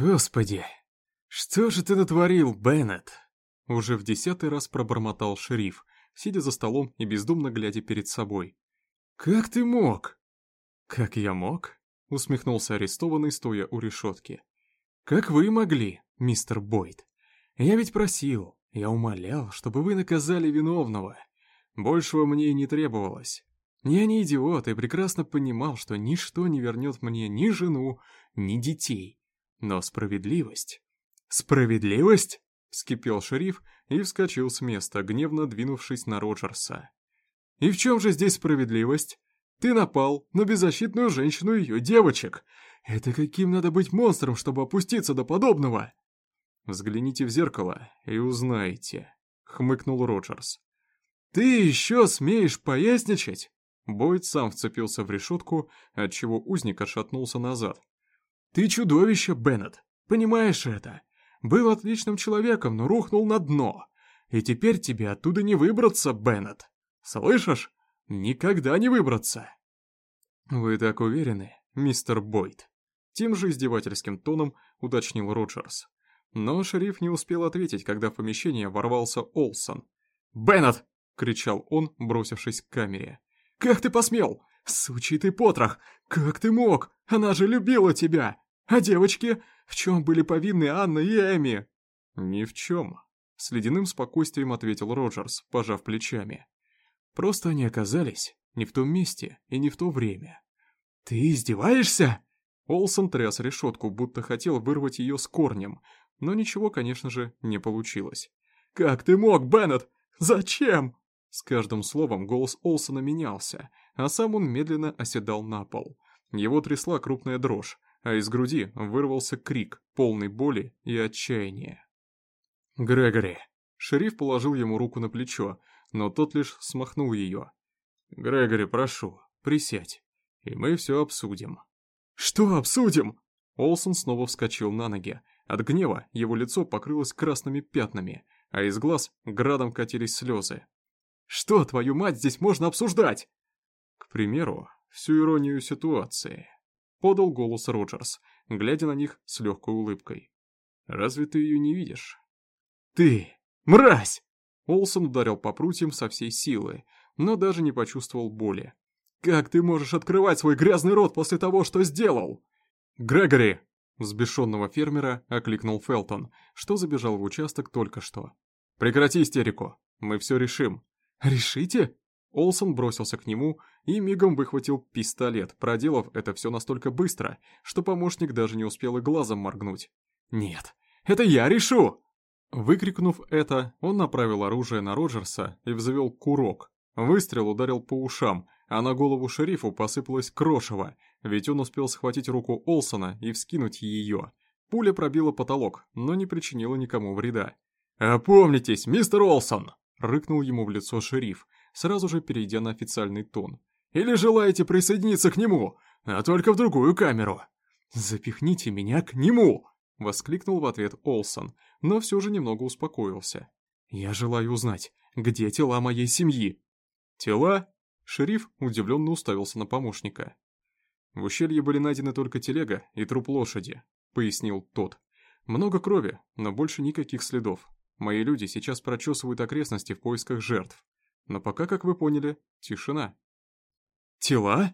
«Господи, что же ты натворил, Беннет?» Уже в десятый раз пробормотал шериф, сидя за столом и бездумно глядя перед собой. «Как ты мог?» «Как я мог?» — усмехнулся арестованный, стоя у решетки. «Как вы могли, мистер Бойд? Я ведь просил, я умолял, чтобы вы наказали виновного. Большего мне и не требовалось. Я не идиот и прекрасно понимал, что ничто не вернет мне ни жену, ни детей. Но справедливость... Справедливость? Вскипел шериф и вскочил с места, гневно двинувшись на Роджерса. «И в чем же здесь справедливость? Ты напал на беззащитную женщину и ее девочек. Это каким надо быть монстром, чтобы опуститься до подобного?» «Взгляните в зеркало и узнаете», — хмыкнул Роджерс. «Ты еще смеешь поясничать?» Бойд сам вцепился в решетку, отчего узник отшатнулся назад. «Ты чудовище, Беннет! Понимаешь это? Был отличным человеком, но рухнул на дно. И теперь тебе оттуда не выбраться, Беннет. Слышишь? Никогда не выбраться!» «Вы так уверены, мистер Бойд?» Тем же издевательским тоном уточнил Роджерс. Но шериф не успел ответить, когда в помещение ворвался Олсон. «Беннет!» — кричал он, бросившись к камере. «Как ты посмел? Сучий ты потрох! Как ты мог? Она же любила тебя! А девочки? В чем были повинны Анна и Эми?» «Ни в чем», — с ледяным спокойствием ответил Роджерс, пожав плечами. «Просто они оказались не в том месте и не в то время». «Ты издеваешься?» Олсон тряс решетку, будто хотел вырвать ее с корнем, но ничего, конечно же, не получилось. «Как ты мог, Беннет? Зачем?» С каждым словом голос Олсона менялся, а сам он медленно оседал на пол. Его трясла крупная дрожь, а из груди вырвался крик, полный боли и отчаяния. «Грегори!» Шериф положил ему руку на плечо, но тот лишь смахнул ее. «Грегори, прошу, присядь, и мы все обсудим». «Что обсудим?» Олсон снова вскочил на ноги. От гнева его лицо покрылось красными пятнами, а из глаз градом катились слезы. «Что, твою мать, здесь можно обсуждать?» К примеру, всю иронию ситуации. Подал голос Роджерс, глядя на них с легкой улыбкой. «Разве ты ее не видишь?» «Ты! Мразь!» Олсон ударил по прутьям со всей силы, но даже не почувствовал боли. «Как ты можешь открывать свой грязный рот после того, что сделал?» «Грегори!» Взбешенного фермера окликнул Фелтон, что забежал в участок только что. «Прекрати истерику, мы все решим». «Решите?» Олсон бросился к нему и мигом выхватил пистолет, проделав это все настолько быстро, что помощник даже не успел и глазом моргнуть. «Нет, это я решу!» Выкрикнув это, он направил оружие на Роджерса и взвел курок. Выстрел ударил по ушам, а на голову шерифу посыпалось крошево, ведь он успел схватить руку Олсона и вскинуть ее. Пуля пробила потолок, но не причинила никому вреда. «Опомнитесь, мистер Олсон!» — рыкнул ему в лицо шериф, сразу же перейдя на официальный тон. «Или желаете присоединиться к нему, а только в другую камеру?» «Запихните меня к нему!» — воскликнул в ответ Олсон, но все же немного успокоился. «Я желаю узнать, где тела моей семьи?» «Тела?» Шериф удивленно уставился на помощника. «В ущелье были найдены только телега и труп лошади», — пояснил тот. «Много крови, но больше никаких следов. Мои люди сейчас прочесывают окрестности в поисках жертв. Но пока, как вы поняли, тишина». «Тела?»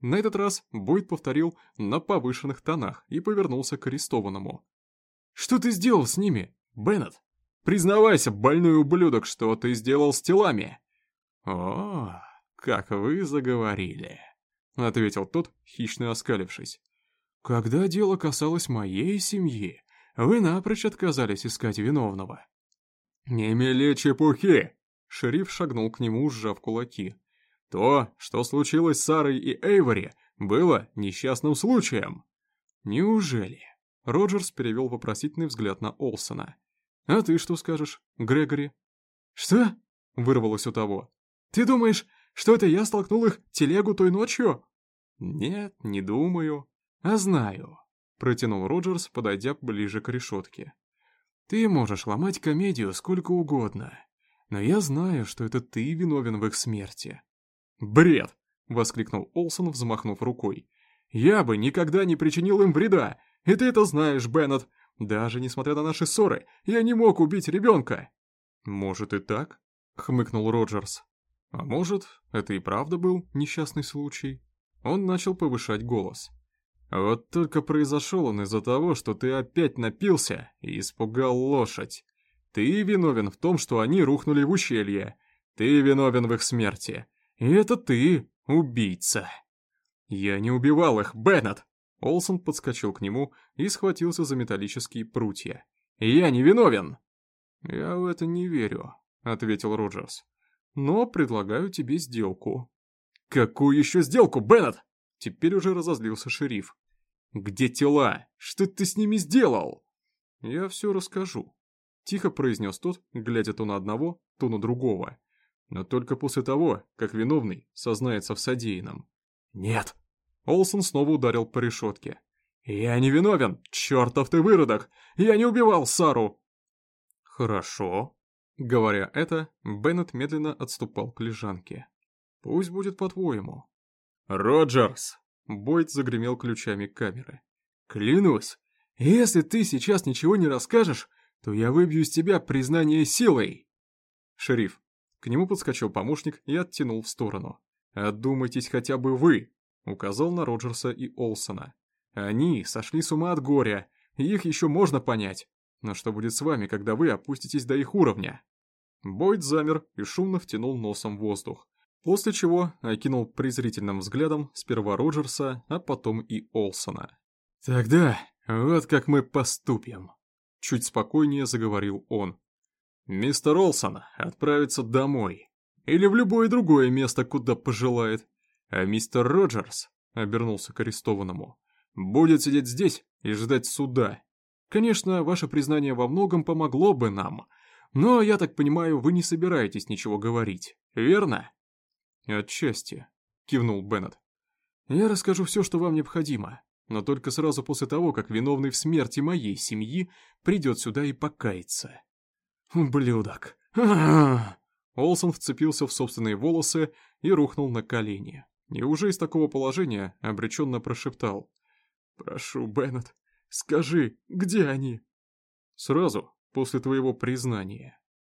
На этот раз Бойд повторил на повышенных тонах и повернулся к арестованному. «Что ты сделал с ними, Беннет? Признавайся, больной ублюдок, что ты сделал с телами!» «О, как вы заговорили!» — ответил тот, хищно оскалившись. «Когда дело касалось моей семьи, вы напрочь отказались искать виновного». «Не мели чепухи!» — шериф шагнул к нему, сжав кулаки. «То, что случилось с Сарой и Эйвори, было несчастным случаем». «Неужели?» — Роджерс перевел вопросительный взгляд на Олсона. «А ты что скажешь, Грегори?» «Что?» — вырвалось у того. «Ты думаешь, что это я столкнул их телегу той ночью?» «Нет, не думаю, а знаю», — протянул Роджерс, подойдя ближе к решетке. «Ты можешь ломать комедию сколько угодно, но я знаю, что это ты виновен в их смерти». «Бред!» — воскликнул Олсон, взмахнув рукой. «Я бы никогда не причинил им вреда! И ты это знаешь, Беннет. Даже несмотря на наши ссоры, я не мог убить ребенка. Может и так, хмыкнул Роджерс. А может, это и правда был несчастный случай? Он начал повышать голос. Вот только произошел он из-за того, что ты опять напился и испугал лошадь. Ты виновен в том, что они рухнули в ущелье. Ты виновен в их смерти. И это ты, убийца. Я не убивал их, Беннет. Олсон подскочил к нему и схватился за металлические прутья. «Я не виновен!» «Я в это не верю», — ответил Роджерс. «Но предлагаю тебе сделку». «Какую еще сделку, Беннет?» Теперь уже разозлился шериф. «Где тела? Что ты с ними сделал?» «Я все расскажу», — тихо произнес тот, глядя то на одного, то на другого. Но только после того, как виновный сознается в содеянном. «Нет», Олсон снова ударил по решетке. «Я не виновен! Чертов ты выродок! Я не убивал Сару!» «Хорошо». Говоря это, Беннет медленно отступал к лежанке. «Пусть будет по-твоему». «Роджерс!» Бойд загремел ключами камеры. «Клянусь, если ты сейчас ничего не расскажешь, то я выбью из тебя признание силой!» «Шериф!» К нему подскочил помощник и оттянул в сторону. «Отдумайтесь хотя бы вы, Указал на Роджерса и Олсона. Они сошли с ума от горя, их еще можно понять. Но что будет с вами, когда вы опуститесь до их уровня? Бойд замер и шумно втянул носом воздух. После чего окинул презрительным взглядом сперва Роджерса, а потом и Олсона. «Тогда вот как мы поступим», — чуть спокойнее заговорил он. «Мистер Олсон отправится домой. Или в любое другое место, куда пожелает. А мистер Роджерс, обернулся к арестованному, будет сидеть здесь и ждать суда. Конечно, ваше признание во многом помогло бы нам, но, я так понимаю, вы не собираетесь ничего говорить, верно? Отчасти, кивнул Беннет. Я расскажу все, что вам необходимо, но только сразу после того, как виновный в смерти моей семьи придет сюда и покается. Ублюдок. Олсон вцепился в собственные волосы и рухнул на колени. И уже из такого положения обреченно прошептал. «Прошу, Беннет, скажи, где они?» «Сразу, после твоего признания».